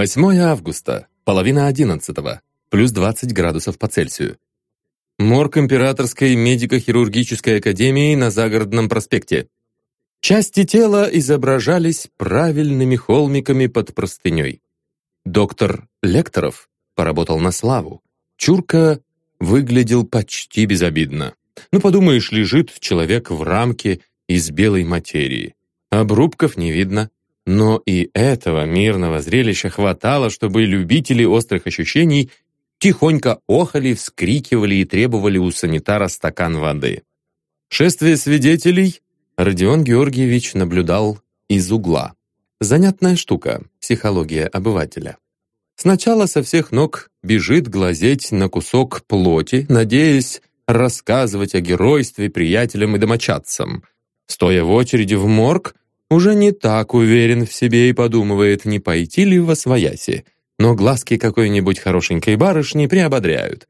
8 августа, половина одиннадцатого, плюс 20 градусов по Цельсию. Морг Императорской медико-хирургической академии на Загородном проспекте. Части тела изображались правильными холмиками под простыней. Доктор Лекторов поработал на славу. Чурка выглядел почти безобидно. Ну, подумаешь, лежит человек в рамке из белой материи. Обрубков не видно. Но и этого мирного зрелища хватало, чтобы любители острых ощущений тихонько охали, вскрикивали и требовали у санитара стакан воды. Шествие свидетелей Родион Георгиевич наблюдал из угла. Занятная штука – психология обывателя. Сначала со всех ног бежит глазеть на кусок плоти, надеясь рассказывать о геройстве приятелям и домочадцам. Стоя в очереди в морг, уже не так уверен в себе и подумывает, не пойти ли во свояси, но глазки какой-нибудь хорошенькой барышни приободряют.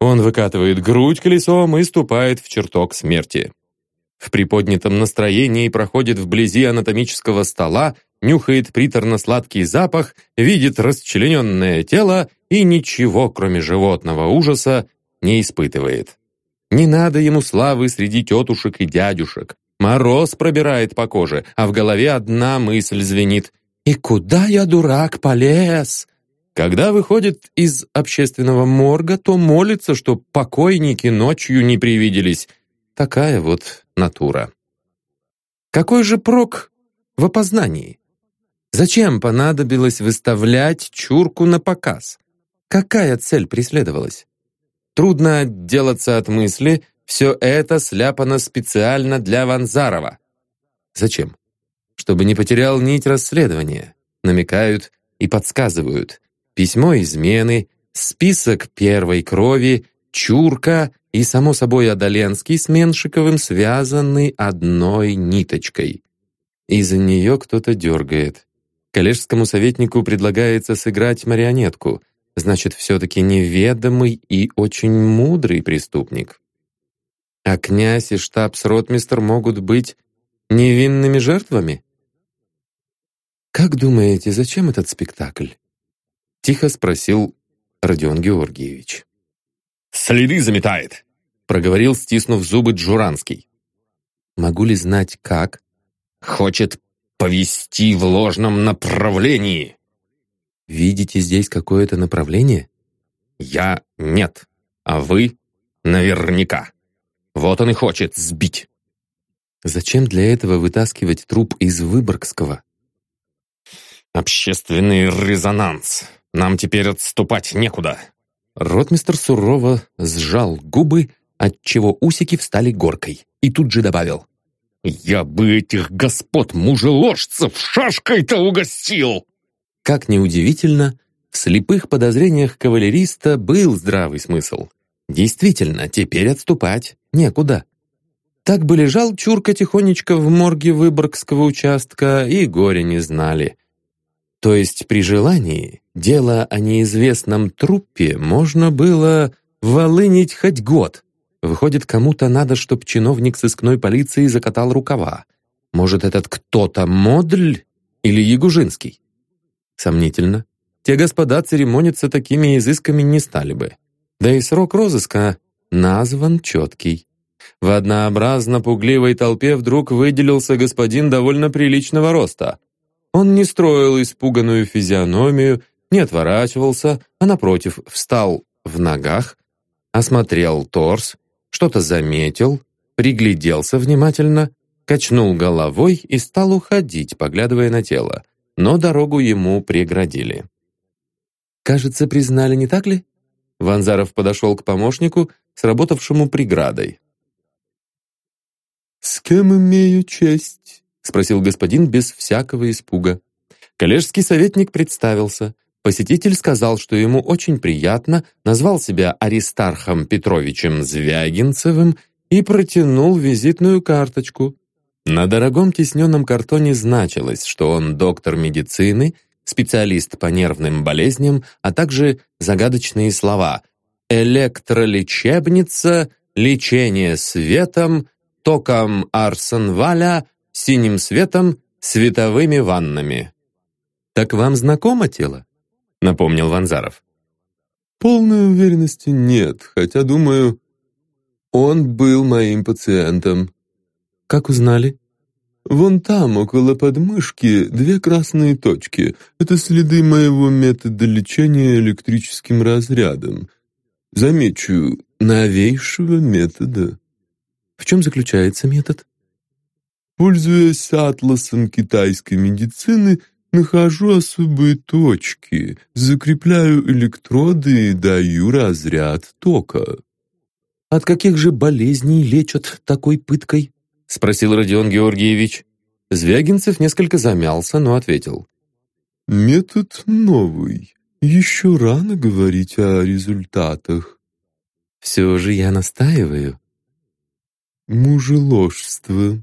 Он выкатывает грудь колесом и ступает в чертог смерти. В приподнятом настроении проходит вблизи анатомического стола, нюхает приторно-сладкий запах, видит расчлененное тело и ничего, кроме животного ужаса, не испытывает. Не надо ему славы среди тетушек и дядюшек. Мороз пробирает по коже, а в голове одна мысль звенит. «И куда я, дурак, полез?» Когда выходит из общественного морга, то молится, что покойники ночью не привиделись. Такая вот натура. Какой же прок в опознании? Зачем понадобилось выставлять чурку на показ? Какая цель преследовалась? Трудно отделаться от мысли, все это сляпано специально для Ванзарова. Зачем? Чтобы не потерял нить расследования. Намекают и подсказывают. Письмо измены, список первой крови, чурка и, само собой, Адаленский с Меншиковым связаны одной ниточкой. Из-за нее кто-то дергает. Коллежскому советнику предлагается сыграть марионетку. Значит, все-таки неведомый и очень мудрый преступник. А князь и штабс-ротмистр могут быть невинными жертвами? «Как думаете, зачем этот спектакль?» Тихо спросил Родион Георгиевич. «Следы заметает!» проговорил, стиснув зубы Джуранский. «Могу ли знать, как?» «Хочет повести в ложном направлении!» «Видите здесь какое-то направление?» «Я нет, а вы наверняка!» Вот он и хочет сбить. Зачем для этого вытаскивать труп из Выборгского? Общественный резонанс. Нам теперь отступать некуда. Ротмистр сурово сжал губы, отчего усики встали горкой, и тут же добавил. «Я бы этих господ мужеложцев шашкой-то угостил!» Как неудивительно, в слепых подозрениях кавалериста был здравый смысл. Действительно, теперь отступать некуда. Так бы лежал Чурка тихонечко в морге Выборгского участка, и горе не знали. То есть при желании дело о неизвестном трупе можно было волынить хоть год. Выходит, кому-то надо, чтоб чиновник сыскной полиции закатал рукава. Может, этот кто-то Модль или Ягужинский? Сомнительно. Те господа церемониться такими изысками не стали бы. Да и срок розыска назван четкий. В однообразно-пугливой толпе вдруг выделился господин довольно приличного роста. Он не строил испуганную физиономию, не отворачивался, а напротив встал в ногах, осмотрел торс, что-то заметил, пригляделся внимательно, качнул головой и стал уходить, поглядывая на тело, но дорогу ему преградили. «Кажется, признали, не так ли?» Ванзаров подошел к помощнику, сработавшему преградой. «С кем имею честь?» — спросил господин без всякого испуга. Коллежский советник представился. Посетитель сказал, что ему очень приятно, назвал себя Аристархом Петровичем Звягинцевым и протянул визитную карточку. На дорогом тисненном картоне значилось, что он доктор медицины, специалист по нервным болезням, а также загадочные слова «электролечебница», «лечение светом», «током Арсенваля», «синим светом», «световыми ваннами». «Так вам знакомо тело?» напомнил Ванзаров. Полной уверенности нет, хотя, думаю, он был моим пациентом. Как узнали? Вон там, около подмышки, две красные точки. Это следы моего метода лечения электрическим разрядом. Замечу, новейшего метода. В чем заключается метод? Пользуясь атласом китайской медицины, нахожу особые точки, закрепляю электроды и даю разряд тока. От каких же болезней лечат такой пыткой? Спросил Родион Георгиевич. Звягинцев несколько замялся, но ответил. Метод новый. Еще рано говорить о результатах. Все же я настаиваю. Мужеложство.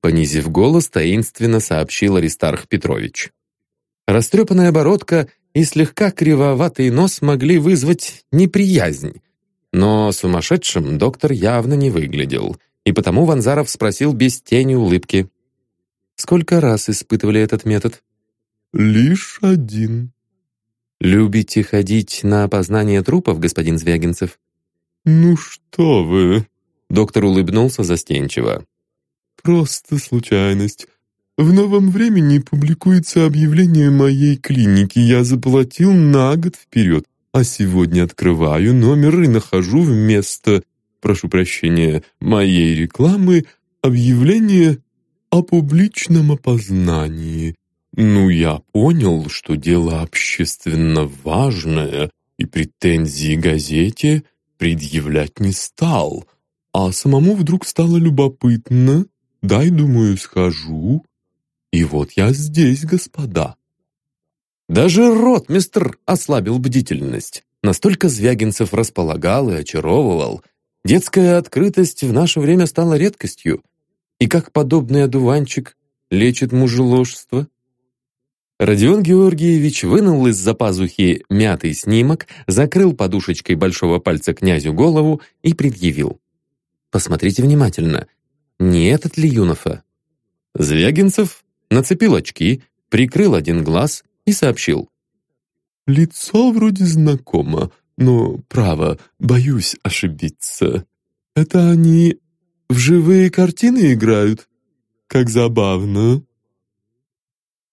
Понизив голос, таинственно сообщил Аристарх Петрович. Растрепанная бородка и слегка кривоватый нос могли вызвать неприязнь, но сумасшедшим доктор явно не выглядел, и потому Ванзаров спросил без тени улыбки. «Сколько раз испытывали этот метод?» «Лишь один». «Любите ходить на опознание трупов, господин Звягинцев?» «Ну что вы!» Доктор улыбнулся застенчиво. «Просто случайность. В новом времени публикуется объявление моей клиники. Я заплатил на год вперед. А сегодня открываю номер и нахожу вместо, прошу прощения, моей рекламы объявление о публичном опознании. Ну, я понял, что дело общественно важное, и претензии газете предъявлять не стал. А самому вдруг стало любопытно. Дай, думаю, схожу. И вот я здесь, господа. Даже ротмистр ослабил бдительность. Настолько Звягинцев располагал и очаровывал. Детская открытость в наше время стала редкостью. И как подобный одуванчик лечит мужеложство? Родион Георгиевич вынул из-за пазухи мятый снимок, закрыл подушечкой большого пальца князю голову и предъявил. «Посмотрите внимательно. Не этот ли Юнофа?» Звягинцев нацепил очки, прикрыл один глаз и сообщил. «Лицо вроде знакомо, но, право, боюсь ошибиться. Это они в живые картины играют? Как забавно!»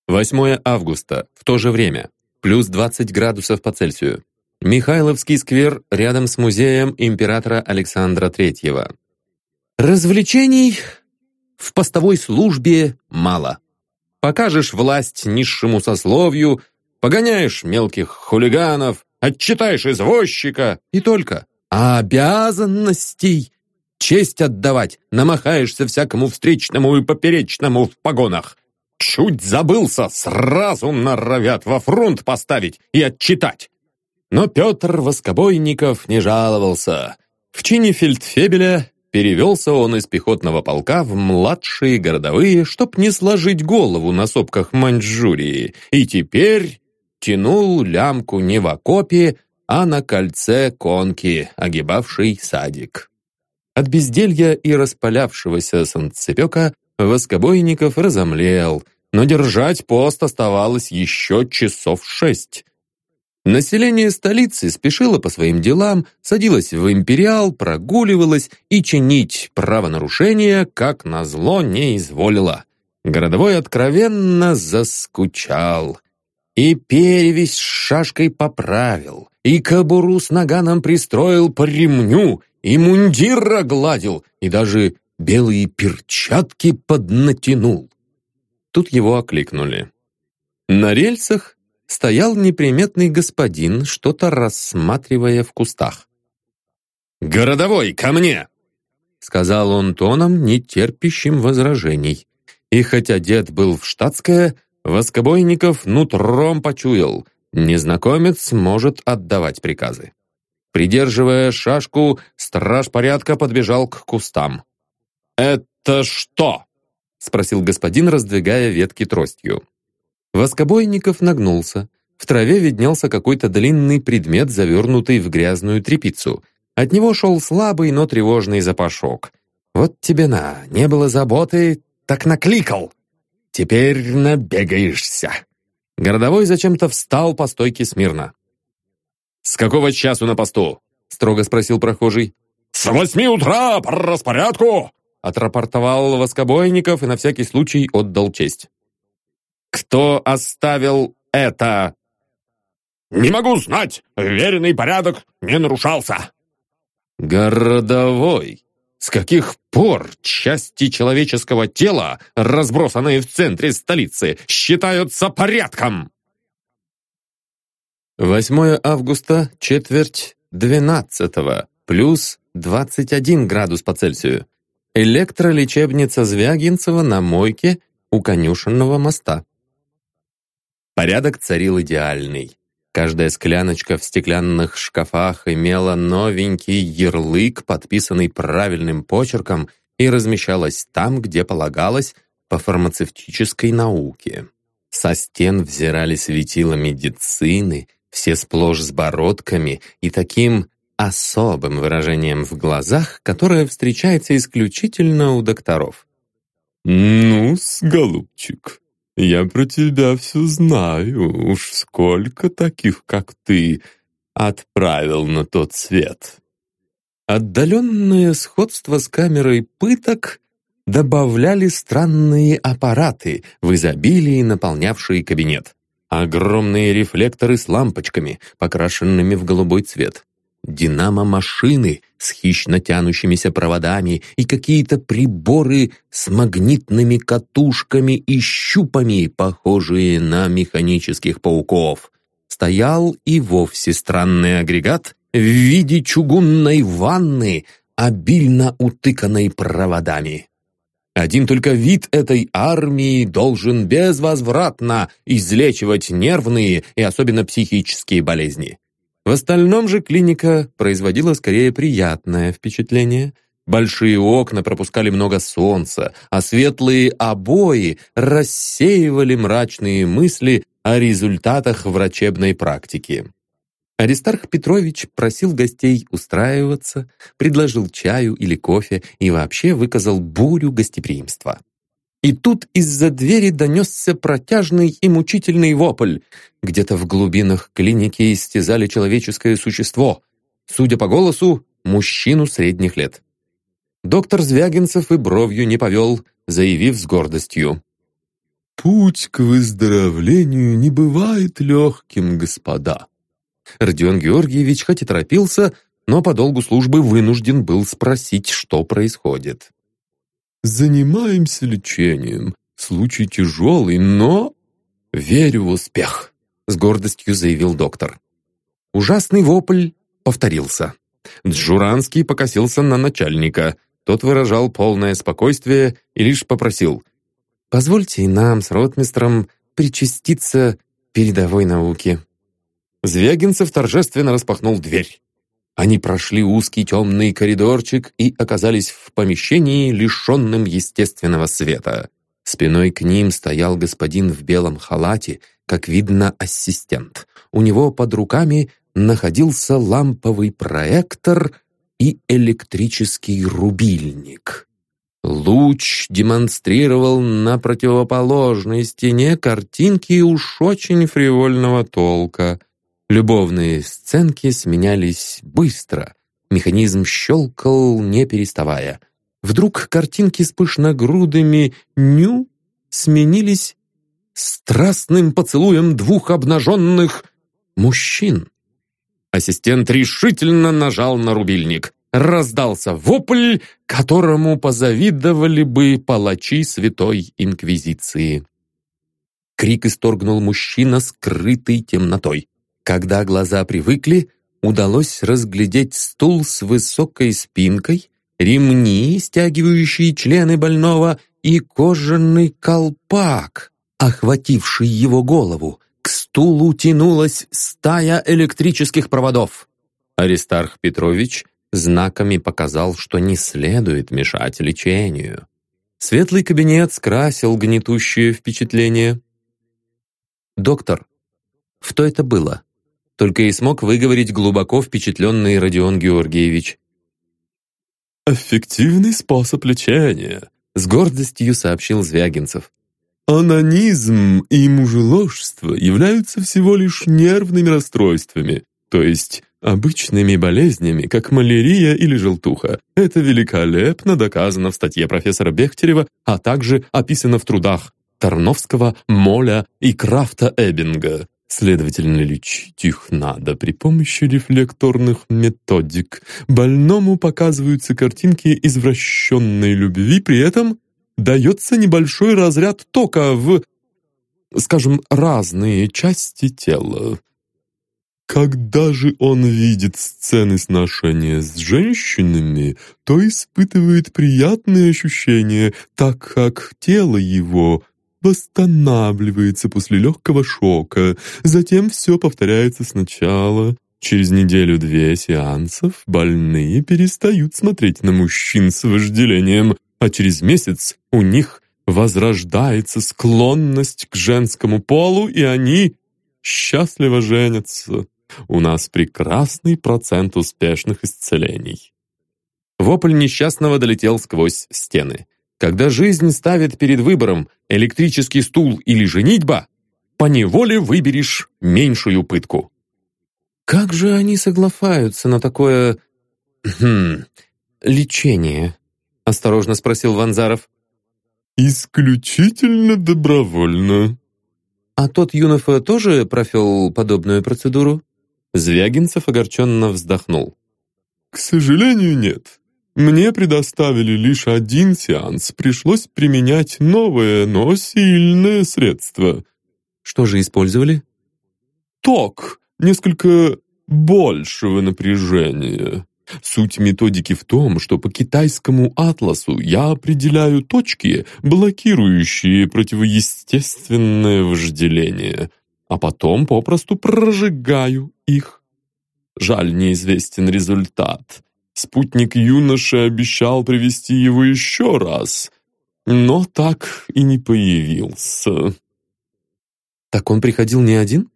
8 августа, в то же время, плюс 20 градусов по Цельсию. Михайловский сквер рядом с музеем императора Александра Третьего. Развлечений в постовой службе мало. Покажешь власть низшему сословию, погоняешь мелких хулиганов, отчитаешь извозчика и только. А обязанностей честь отдавать намахаешься всякому встречному и поперечному в погонах. Чуть забылся, сразу норовят во фронт поставить и отчитать. Но Петр Воскобойников не жаловался. В чине фельдфебеля Перевелся он из пехотного полка в младшие городовые, чтоб не сложить голову на сопках Маньчжурии, и теперь тянул лямку не в окопе, а на кольце конки, огибавшей садик. От безделья и распалявшегося солнцепека Воскобойников разомлел, но держать пост оставалось еще часов шесть. Население столицы спешило по своим делам, садилось в империал, прогуливалось и чинить правонарушения, как назло, не изволило. Городовой откровенно заскучал. И перевесь с шашкой поправил, и кобуру с наганом пристроил по ремню, и мундир огладил, и даже белые перчатки поднатянул. Тут его окликнули. На рельсах стоял неприметный господин, что-то рассматривая в кустах. «Городовой, ко мне!» сказал он тоном, не терпящим возражений. И хотя дед был в штатское, Воскобойников нутром почуял, незнакомец может отдавать приказы. Придерживая шашку, страж порядка подбежал к кустам. «Это что?» — спросил господин, раздвигая ветки тростью. Воскобойников нагнулся. В траве виднелся какой-то длинный предмет, завернутый в грязную тряпицу. От него шел слабый, но тревожный запашок. «Вот тебе на, не было заботы, так накликал. Теперь набегаешься». Городовой зачем-то встал по стойке смирно. «С какого часу на посту?» — строго спросил прохожий. «С восьми утра по распорядку!» — отрапортовал Воскобойников и на всякий случай отдал честь. «Кто оставил это?» «Не могу знать. Веренный порядок не нарушался». «Городовой, с каких пор части человеческого тела, разбросанные в центре столицы, считаются порядком?» 8 августа, четверть 12 плюс 21 градус по Цельсию. Электролечебница Звягинцева на мойке у конюшенного моста. Порядок царил идеальный. Каждая скляночка в стеклянных шкафах имела новенький ярлык, подписанный правильным почерком, и размещалась там, где полагалось, по фармацевтической науке. Со стен взирали светила медицины, все сплошь с бородками и таким особым выражением в глазах, которое встречается исключительно у докторов. «Ну-с, голубчик, я про тебя все знаю, уж сколько таких, как ты, отправил на тот свет». Отдаленное сходство с камерой пыток добавляли странные аппараты, в изобилии наполнявшие кабинет. Огромные рефлекторы с лампочками, покрашенными в голубой цвет динамо-машины с хищно тянущимися проводами и какие-то приборы с магнитными катушками и щупами, похожие на механических пауков. Стоял и вовсе странный агрегат в виде чугунной ванны, обильно утыканной проводами. Один только вид этой армии должен безвозвратно излечивать нервные и особенно психические болезни. В остальном же клиника производила скорее приятное впечатление. Большие окна пропускали много солнца, а светлые обои рассеивали мрачные мысли о результатах врачебной практики. Аристарх Петрович просил гостей устраиваться, предложил чаю или кофе и вообще выказал бурю гостеприимства. И тут из-за двери донесся протяжный и мучительный вопль. Где-то в глубинах клиники истязали человеческое существо. Судя по голосу, мужчину средних лет. Доктор Звягинцев и бровью не повел, заявив с гордостью. «Путь к выздоровлению не бывает легким, господа». Родион Георгиевич хоть и торопился, но по долгу службы вынужден был спросить, что происходит. Занимаемся лечением. Случай тяжелый, но... Верю в успех», — с гордостью заявил доктор. Ужасный вопль повторился. Джуранский покосился на начальника. Тот выражал полное спокойствие и лишь попросил «Позвольте и нам с ротмистром причаститься передовой науке». Звягинцев торжественно распахнул дверь. Они прошли узкий темный коридорчик и оказались в помещении, лишенном естественного света. Спиной к ним стоял господин в белом халате, как видно, ассистент. У него под руками находился ламповый проектор и электрический рубильник. Луч демонстрировал на противоположной стене картинки уж очень фривольного толка. Любовные сценки сменялись быстро. Механизм щелкал, не переставая. Вдруг картинки с пышногрудыми «ню» сменились страстным поцелуем двух обнаженных мужчин. Ассистент решительно нажал на рубильник. Раздался вопль, которому позавидовали бы палачи Святой Инквизиции. Крик исторгнул мужчина, скрытый темнотой. Когда глаза привыкли, удалось разглядеть стул с высокой спинкой, ремни, стягивающие члены больного, и кожаный колпак, охвативший его голову. К стулу тянулась стая электрических проводов. Аристарх Петрович знаками показал, что не следует мешать лечению. Светлый кабинет скрасил гнетущее впечатление. «Доктор, что это было?» Только и смог выговорить глубоко впечатленный Родион Георгиевич. «Эффективный способ лечения», — с гордостью сообщил Звягинцев. Анонизм и мужеложство являются всего лишь нервными расстройствами, то есть обычными болезнями, как малярия или желтуха. Это великолепно доказано в статье профессора Бехтерева, а также описано в трудах Тарновского, Моля и Крафта Эббинга. Следовательно, лечить их надо при помощи рефлекторных методик. Больному показываются картинки извращенной любви, при этом дается небольшой разряд тока в, скажем, разные части тела. Когда же он видит сцены сношения с женщинами, то испытывает приятные ощущения, так как тело его восстанавливается после легкого шока. Затем все повторяется сначала. Через неделю-две сеансов больные перестают смотреть на мужчин с вожделением, а через месяц у них возрождается склонность к женскому полу, и они счастливо женятся. У нас прекрасный процент успешных исцелений. Вопль несчастного долетел сквозь стены. Когда жизнь ставит перед выбором электрический стул или женитьба, поневоле выберешь меньшую пытку. Как же они соглашаются на такое... Хм, лечение? Осторожно спросил Ванзаров. «Исключительно добровольно». «А тот Юнофа тоже профел подобную процедуру?» Звягинцев огорченно вздохнул. «К сожалению, нет. Мне предоставили лишь один сеанс. Пришлось применять новое, но сильное средство». «Что же использовали?» «Ток. Несколько большего напряжения. Суть методики в том, что по китайскому атласу я определяю точки, блокирующие противоестественное вожделение, а потом попросту прожигаю их. Жаль, неизвестен результат. Спутник юноши обещал привести его еще раз, но так и не появился. Так он приходил не один?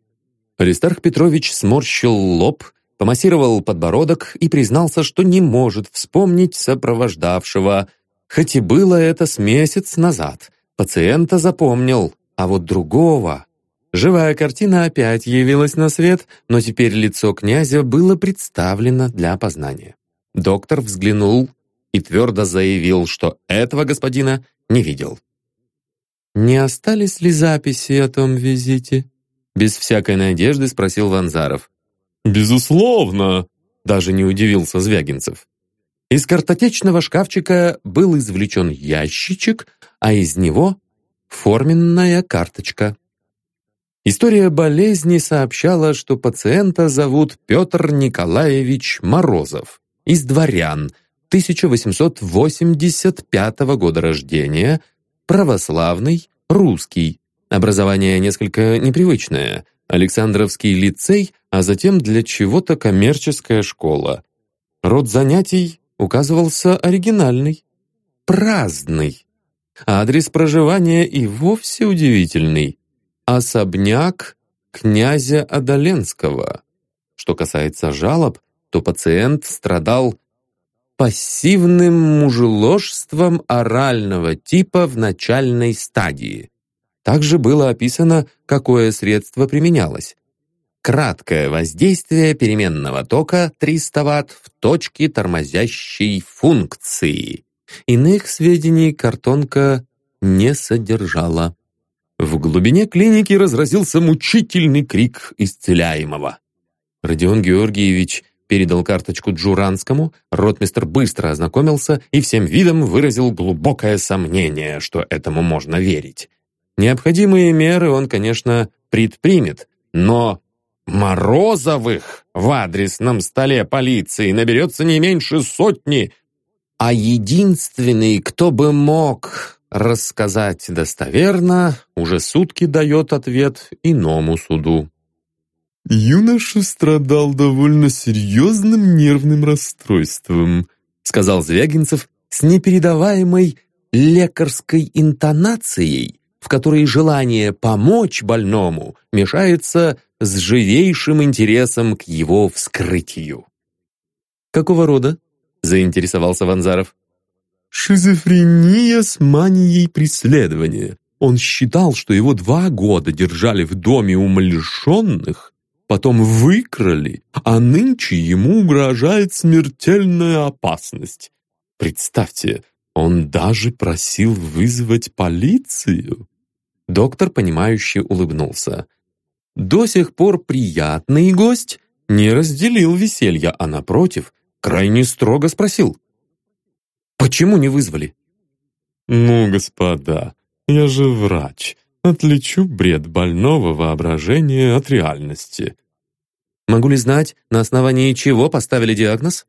Аристарх Петрович сморщил лоб, помассировал подбородок и признался, что не может вспомнить сопровождавшего, хоть и было это с месяц назад. Пациента запомнил, а вот другого... Живая картина опять явилась на свет, но теперь лицо князя было представлено для опознания. Доктор взглянул и твердо заявил, что этого господина не видел. «Не остались ли записи о том визите?» Без всякой надежды спросил Ванзаров. «Безусловно!» — даже не удивился Звягинцев. Из картотечного шкафчика был извлечен ящичек, а из него форменная карточка. История болезни сообщала, что пациента зовут Петр Николаевич Морозов, из дворян, 1885 года рождения, православный, русский. Образование несколько непривычное. Александровский лицей а затем для чего-то коммерческая школа. Род занятий указывался оригинальный, праздный. Адрес проживания и вовсе удивительный. Особняк князя Адаленского. Что касается жалоб, то пациент страдал пассивным мужеложством орального типа в начальной стадии. Также было описано, какое средство применялось. Краткое воздействие переменного тока 300 Вт в точке тормозящей функции. Иных сведений картонка не содержала. В глубине клиники разразился мучительный крик исцеляемого. Родион Георгиевич передал карточку Джуранскому, ротмистр быстро ознакомился и всем видом выразил глубокое сомнение, что этому можно верить. Необходимые меры он, конечно, предпримет, но Морозовых в адресном столе полиции наберется не меньше сотни, а единственный, кто бы мог рассказать достоверно, уже сутки дает ответ иному суду. «Юноша страдал довольно серьезным нервным расстройством», сказал Звягинцев с непередаваемой лекарской интонацией, в которой желание помочь больному мешается с живейшим интересом к его вскрытию. «Какого рода?» — заинтересовался Ванзаров. «Шизофрения с манией преследования. Он считал, что его два года держали в доме умалишенных, потом выкрали, а нынче ему угрожает смертельная опасность. Представьте, он даже просил вызвать полицию. Доктор, понимающе улыбнулся. До сих пор приятный гость не разделил веселья, а напротив, крайне строго спросил. «Почему не вызвали?» «Ну, господа, я же врач. Отличу бред больного воображения от реальности». «Могу ли знать, на основании чего поставили диагноз?»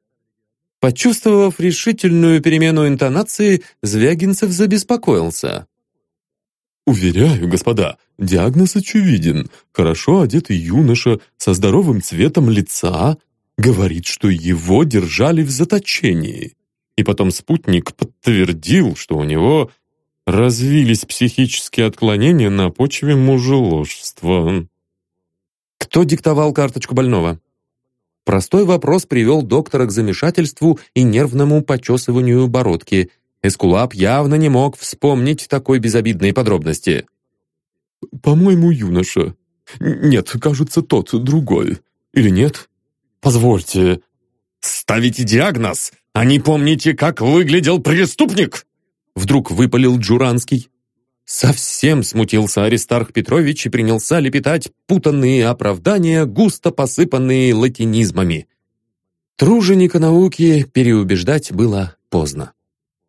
Почувствовав решительную перемену интонации, Звягинцев забеспокоился. «Уверяю, господа, диагноз очевиден. Хорошо одетый юноша со здоровым цветом лица говорит, что его держали в заточении. И потом спутник подтвердил, что у него развились психические отклонения на почве мужеложества». «Кто диктовал карточку больного?» Простой вопрос привел доктора к замешательству и нервному почесыванию бородки. Эскулап явно не мог вспомнить такой безобидной подробности. «По-моему, юноша. Нет, кажется, тот, другой. Или нет? Позвольте». «Ставите диагноз, а не помните, как выглядел преступник?» Вдруг выпалил Джуранский. Совсем смутился Аристарх Петрович и принялся лепетать путанные оправдания, густо посыпанные латинизмами. Труженика науки переубеждать было поздно.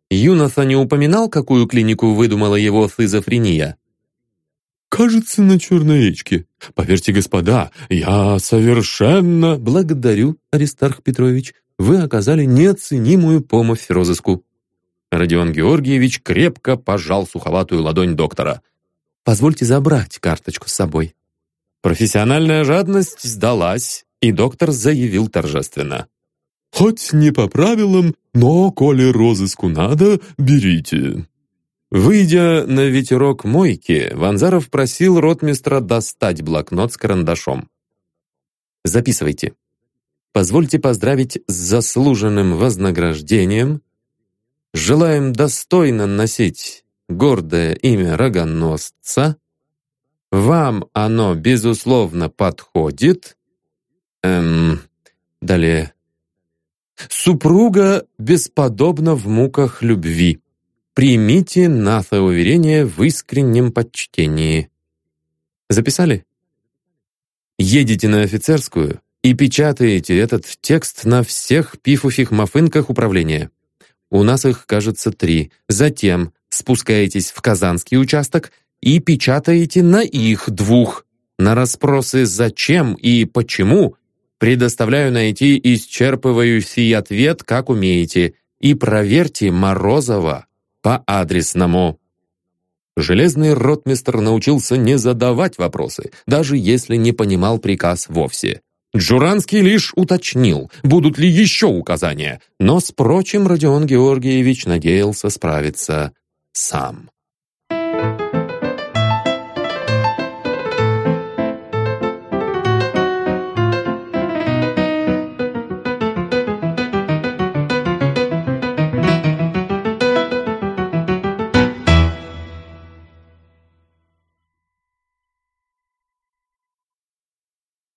Юноса не упоминал, какую клинику выдумала его сизофрения? «Кажется, на Черной речке. Поверьте, господа, я совершенно...» «Благодарю, Аристарх Петрович. Вы оказали неоценимую помощь розыску». Родион Георгиевич крепко пожал суховатую ладонь доктора. «Позвольте забрать карточку с собой». Профессиональная жадность сдалась, и доктор заявил торжественно. «Хоть не по правилам, но, коли розыску надо, берите». Выйдя на ветерок мойки, Ванзаров просил ротмистра достать блокнот с карандашом. «Записывайте. Позвольте поздравить с заслуженным вознаграждением желаем достойно носить гордое имя рогоносца, вам оно, безусловно, подходит. Эм, далее. Супруга бесподобна в муках любви. Примите наше уверение в искреннем почтении. Записали? Едете на офицерскую и печатаете этот текст на всех пифуфих-мафынках управления. У нас их, кажется, три. Затем спускаетесь в Казанский участок и печатаете на их двух. На расспросы «зачем» и «почему» предоставляю найти исчерпывающий ответ, как умеете, и проверьте Морозова по адресному. Железный ротмистр научился не задавать вопросы, даже если не понимал приказ вовсе. Джуранский лишь уточнил, будут ли еще указания, но с прочим Родион Георгиевич надеялся справиться сам. Thank you.